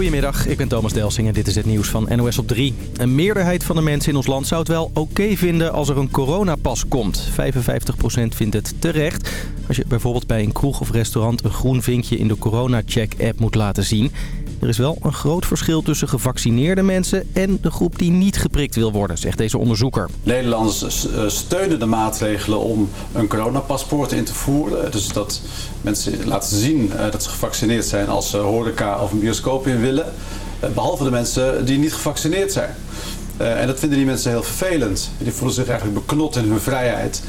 Goedemiddag, ik ben Thomas Delsing en dit is het nieuws van NOS op 3. Een meerderheid van de mensen in ons land zou het wel oké vinden als er een coronapas komt. 55% vindt het terecht. Als je bijvoorbeeld bij een kroeg of restaurant een groen vinkje in de corona-check-app moet laten zien. Er is wel een groot verschil tussen gevaccineerde mensen en de groep die niet geprikt wil worden, zegt deze onderzoeker. Nederlanders eh, steunen de maatregelen om een coronapaspoort in te voeren. Dus dat mensen laten zien eh, dat ze gevaccineerd zijn als ze horeca of een bioscoop in willen. Eh, behalve de mensen die niet gevaccineerd zijn. En dat vinden die mensen heel vervelend. Die voelen zich eigenlijk beknot in hun vrijheid.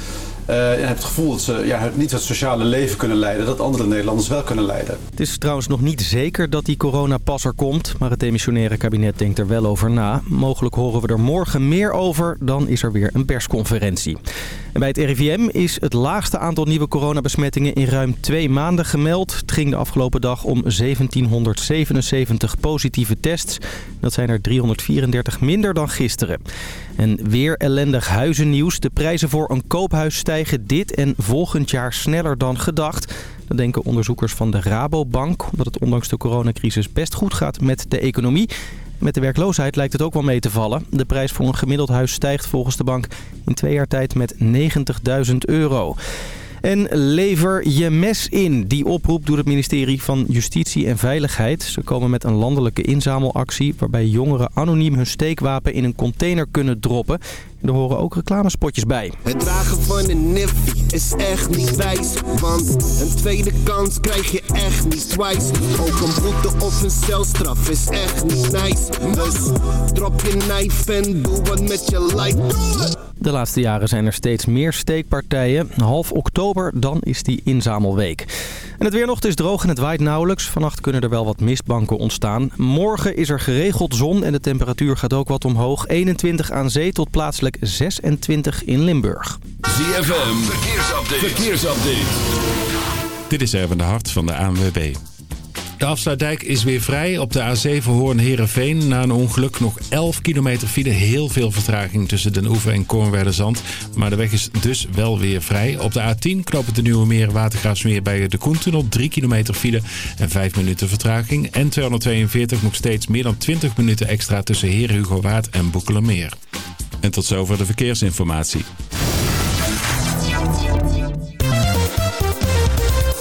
Uh, en het gevoel dat ze ja, niet het sociale leven kunnen leiden... dat andere Nederlanders wel kunnen leiden. Het is trouwens nog niet zeker dat die coronapas er komt... maar het demissionaire kabinet denkt er wel over na. Mogelijk horen we er morgen meer over, dan is er weer een persconferentie. En bij het RIVM is het laagste aantal nieuwe coronabesmettingen in ruim twee maanden gemeld. Het ging de afgelopen dag om 1777 positieve tests. Dat zijn er 334 minder dan gisteren. En weer ellendig huizennieuws. De prijzen voor een koophuis stijgen dit en volgend jaar sneller dan gedacht. Dat denken onderzoekers van de Rabobank, omdat het ondanks de coronacrisis best goed gaat met de economie. Met de werkloosheid lijkt het ook wel mee te vallen. De prijs voor een gemiddeld huis stijgt volgens de bank in twee jaar tijd met 90.000 euro. En lever je mes in. Die oproep doet het ministerie van Justitie en Veiligheid. Ze komen met een landelijke inzamelactie... waarbij jongeren anoniem hun steekwapen in een container kunnen droppen. Er horen ook reclamespotjes bij. Het dragen van een nif is echt niet wijs. Want een tweede kans krijg je echt niet twice. Ook een boete of een celstraf is echt niet nice. Dus drop je knife en doe wat met je life. De laatste jaren zijn er steeds meer steekpartijen. Half oktober, dan is die inzamelweek. En het weer nog, het is droog en het waait nauwelijks. Vannacht kunnen er wel wat mistbanken ontstaan. Morgen is er geregeld zon en de temperatuur gaat ook wat omhoog. 21 aan zee tot plaatselijk 26 in Limburg. ZFM, verkeersupdate. verkeersupdate. Dit is even de hart van de ANWB. De afsluitdijk is weer vrij op de A7 Hoorn-Herenveen. Na een ongeluk nog 11 kilometer file. Heel veel vertraging tussen Den Oever en Kornwerderzand. Maar de weg is dus wel weer vrij. Op de A10 knopen de Nieuwe Meer Watergraafsmeer bij de Koentunnel. 3 kilometer file en 5 minuten vertraging. En 242 nog steeds meer dan 20 minuten extra tussen Heer Waard en Boekelemeer. En tot zover de verkeersinformatie.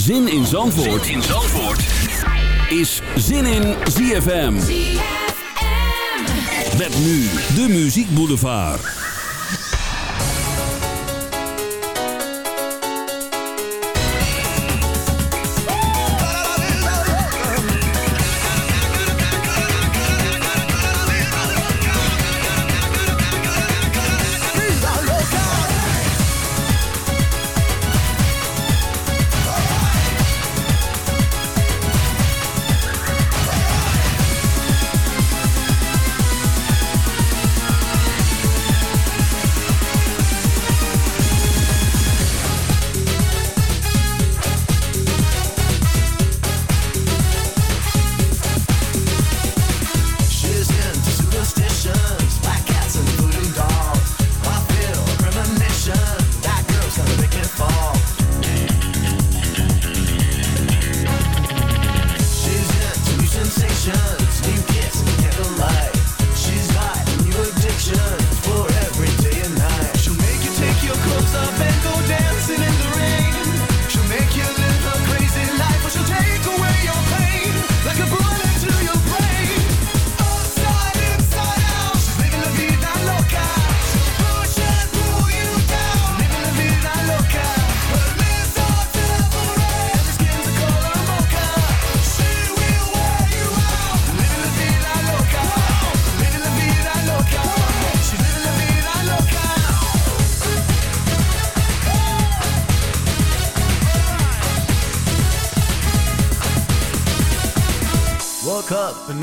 Zin in Zandvoort, zin in Zandvoort. is Zin in ZFM. Met nu de Muziek Boulevard.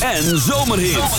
en zomerhits.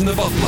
in the bottom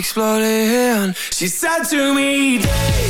exploded. She said to me.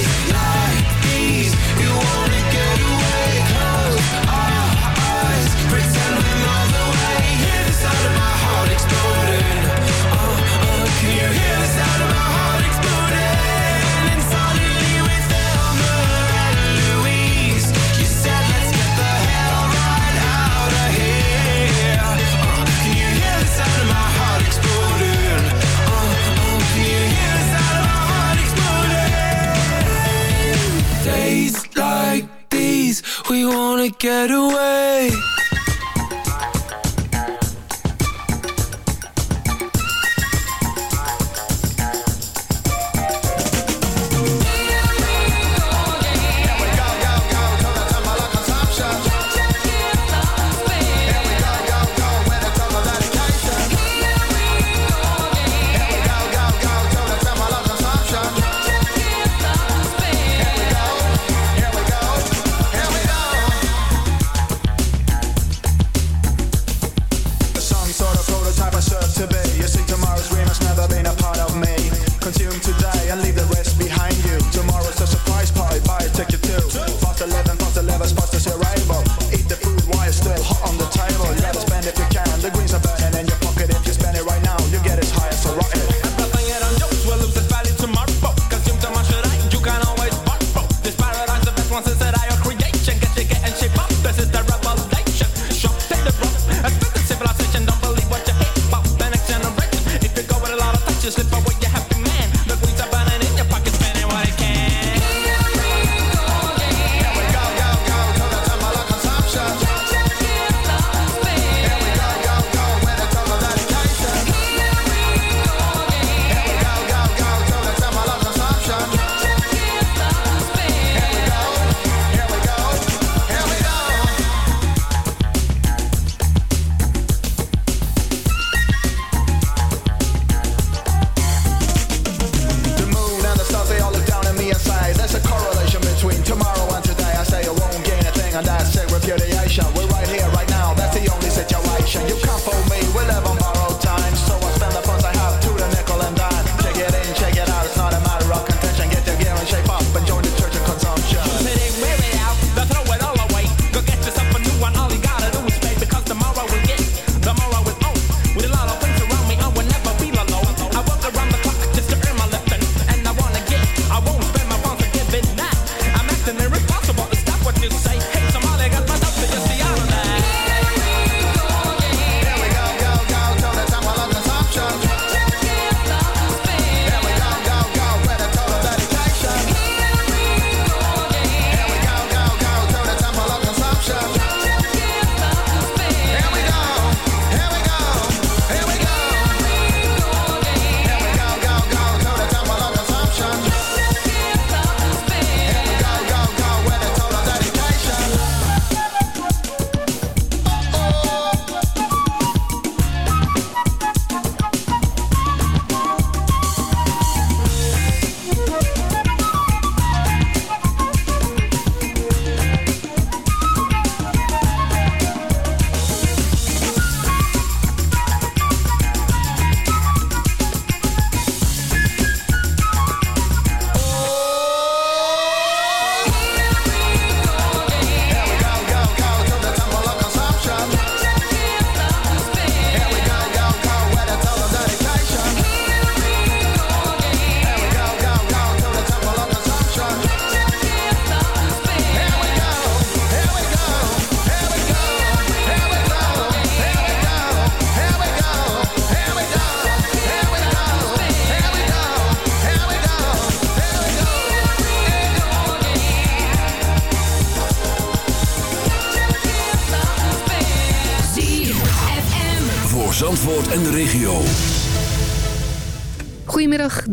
We wanna get away.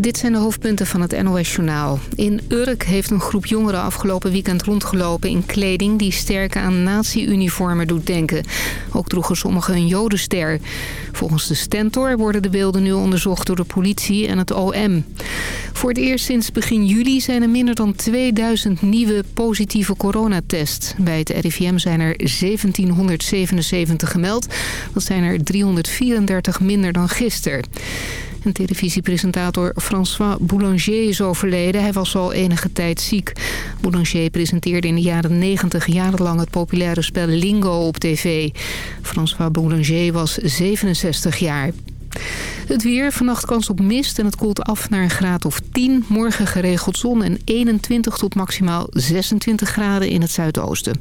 dit zijn de hoofdpunten van het NOS-journaal. In Urk heeft een groep jongeren afgelopen weekend rondgelopen in kleding... die sterk aan nazi-uniformen doet denken. Ook droegen sommigen een jodenster. Volgens de Stentor worden de beelden nu onderzocht door de politie en het OM. Voor het eerst sinds begin juli zijn er minder dan 2000 nieuwe positieve coronatests. Bij het RIVM zijn er 1777 gemeld. Dat zijn er 334 minder dan gisteren. Een televisiepresentator François Boulanger is overleden. Hij was al enige tijd ziek. Boulanger presenteerde in de jaren 90 jarenlang het populaire spel Lingo op tv. François Boulanger was 67 jaar. Het weer, vannacht kans op mist en het koelt af naar een graad of 10. Morgen geregeld zon en 21 tot maximaal 26 graden in het zuidoosten.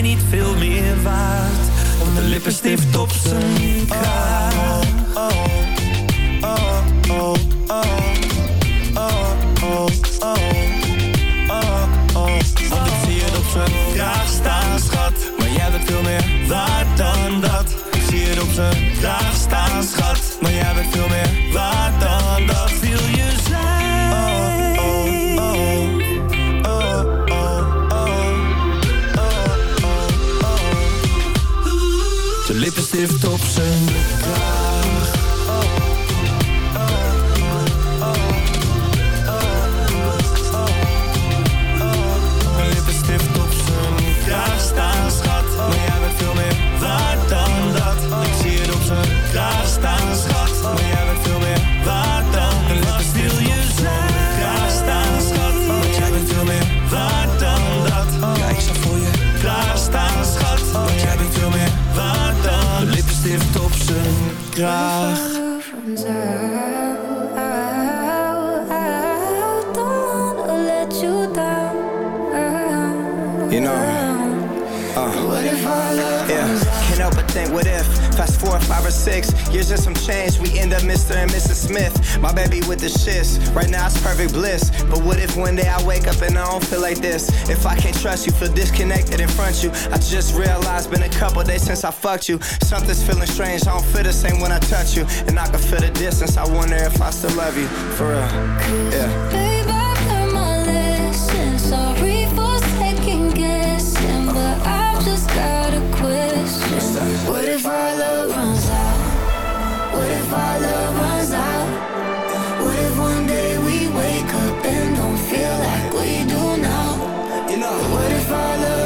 mij niet veel meer waard want de lippenstift op zijn kraag. Oh, oh, oh, oh, oh, oh, Want ik zie het op zijn kraag staan, schat. Maar jij bent veel meer waard dan dat. Ik zie het op zijn kraag six years and some change, we end up Mr. and Mrs. Smith. My baby with the shits. Right now it's perfect bliss. But what if one day I wake up and I don't feel like this? If I can't trust you, feel disconnected in front of you. I just realized been a couple days since I fucked you. Something's feeling strange. I don't feel the same when I touch you, and I can feel the distance. I wonder if I still love you for real. Yeah. Babe, I learned my lesson. Sorry for second guessing, but I've just got a question. What if our love runs out? What if our love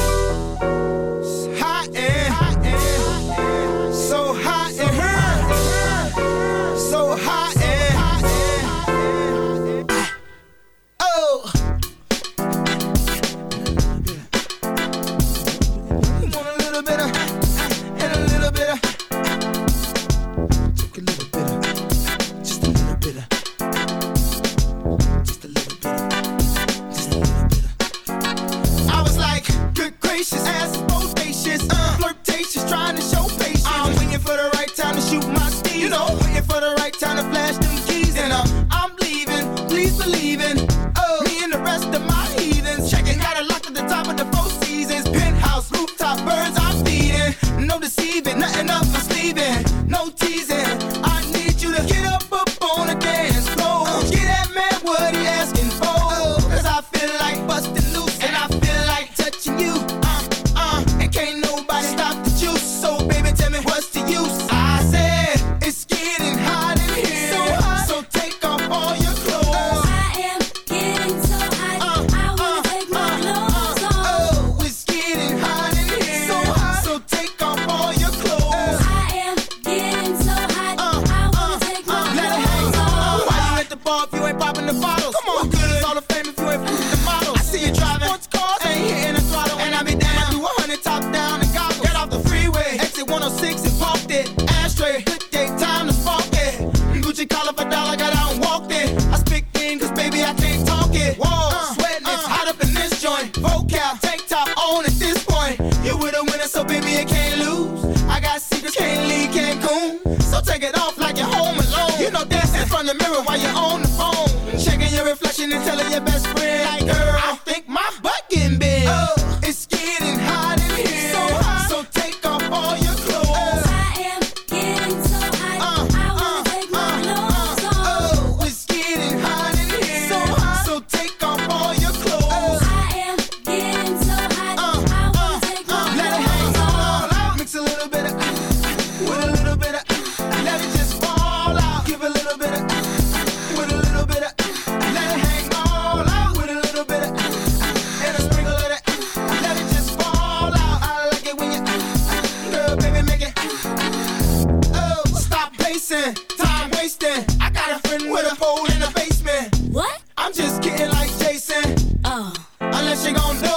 teasing. she gon' do?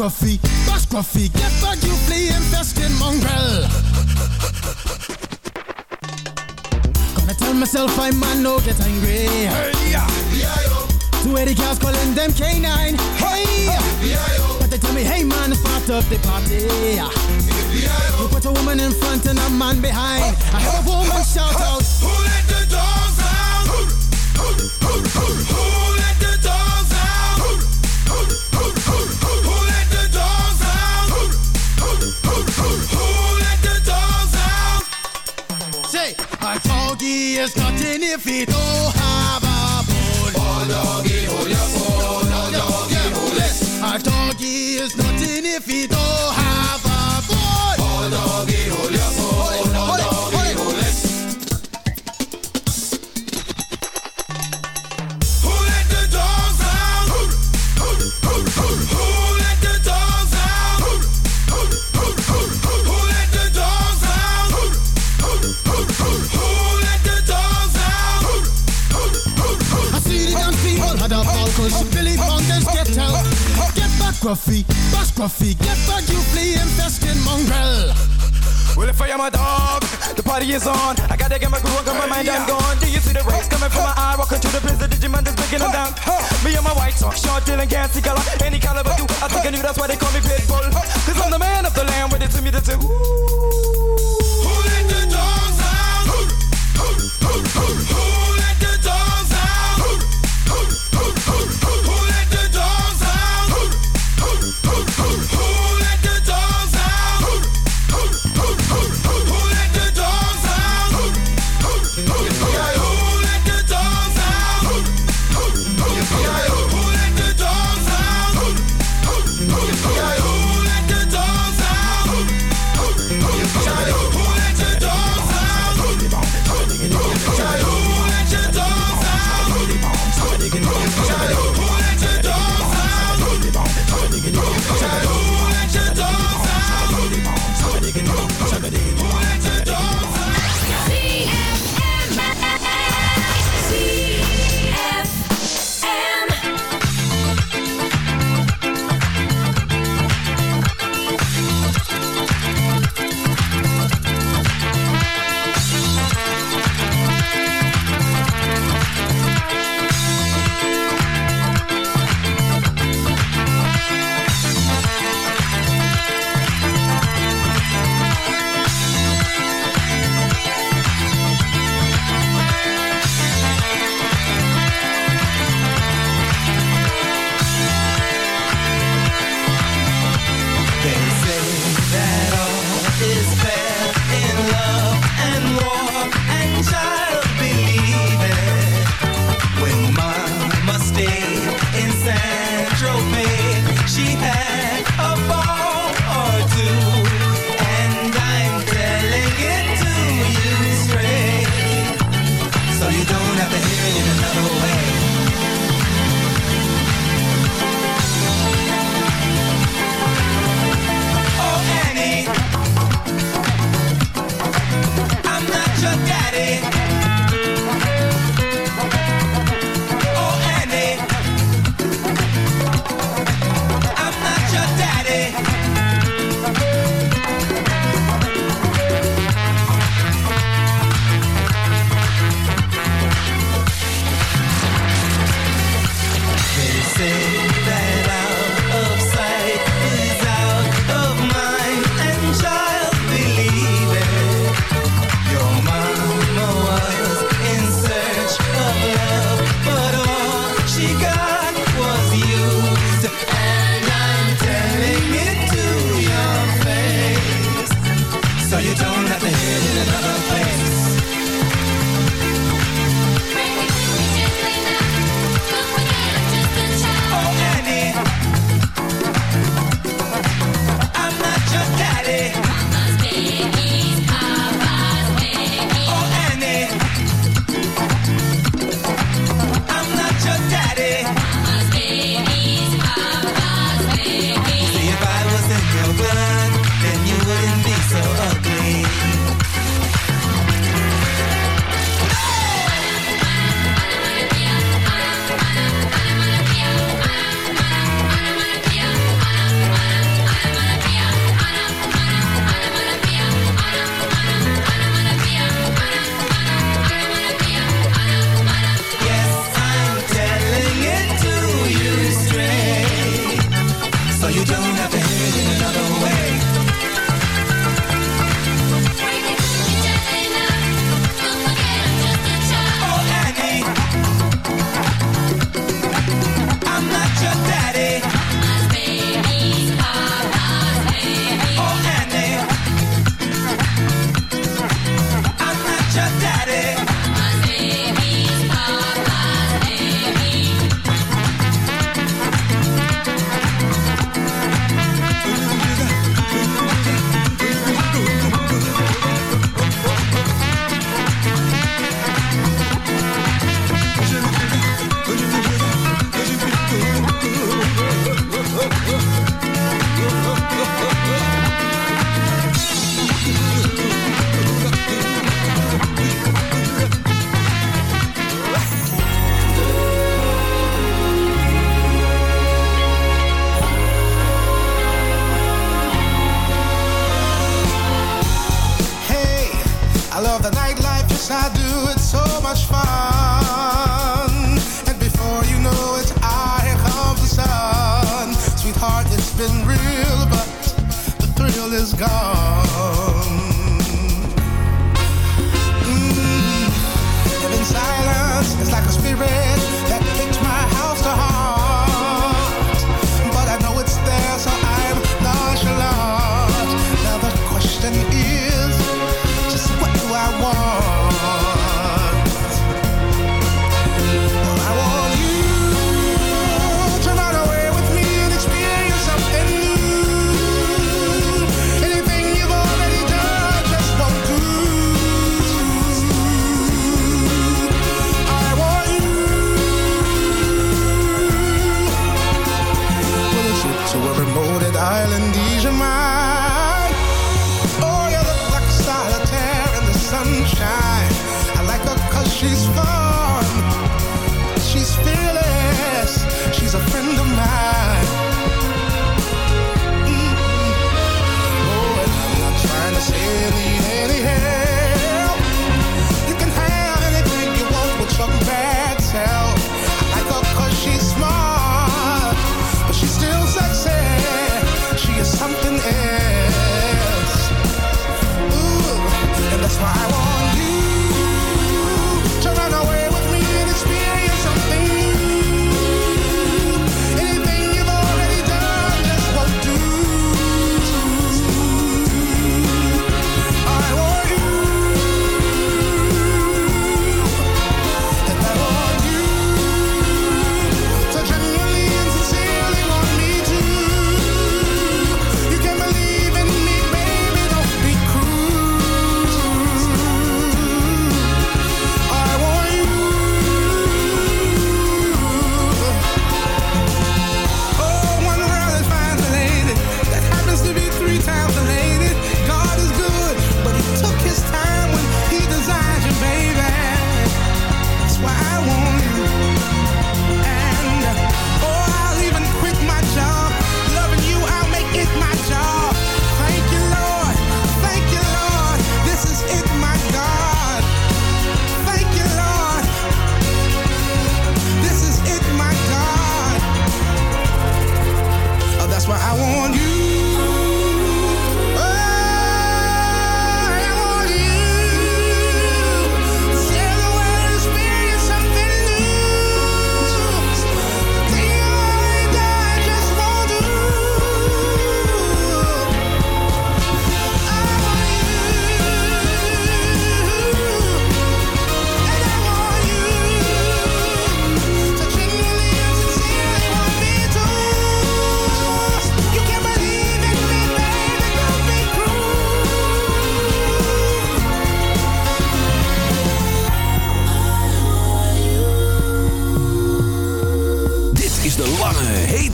scruffy, pas scruffy. Get back, you flea infested mongrel. Gonna tell myself I'm man, no get angry. Hey, yeah, yeah, Two eighty girls calling them canine. Hey, V.I.O. but they tell me, hey man, start up the party. You put a woman in front and a man behind. I have a woman shout out. Who let the dogs out? Portuguese, nothing if it don't have a bone. Portuguese, hold your. Gruffy, bash Gruffy, get back, you flea infested mongrel. Well, if I am a dog, the party is on. I gotta get my groove on, got my mind, I'm gone. Do you see the rays coming from my eye? Walking through the the Digimon is breaking them down. Me and my white talk, short, dealing, gassy color. Any caliber, do. I think I knew that's why they call me Pitbull. Cause I'm the man of the land, with it to me, the two. Who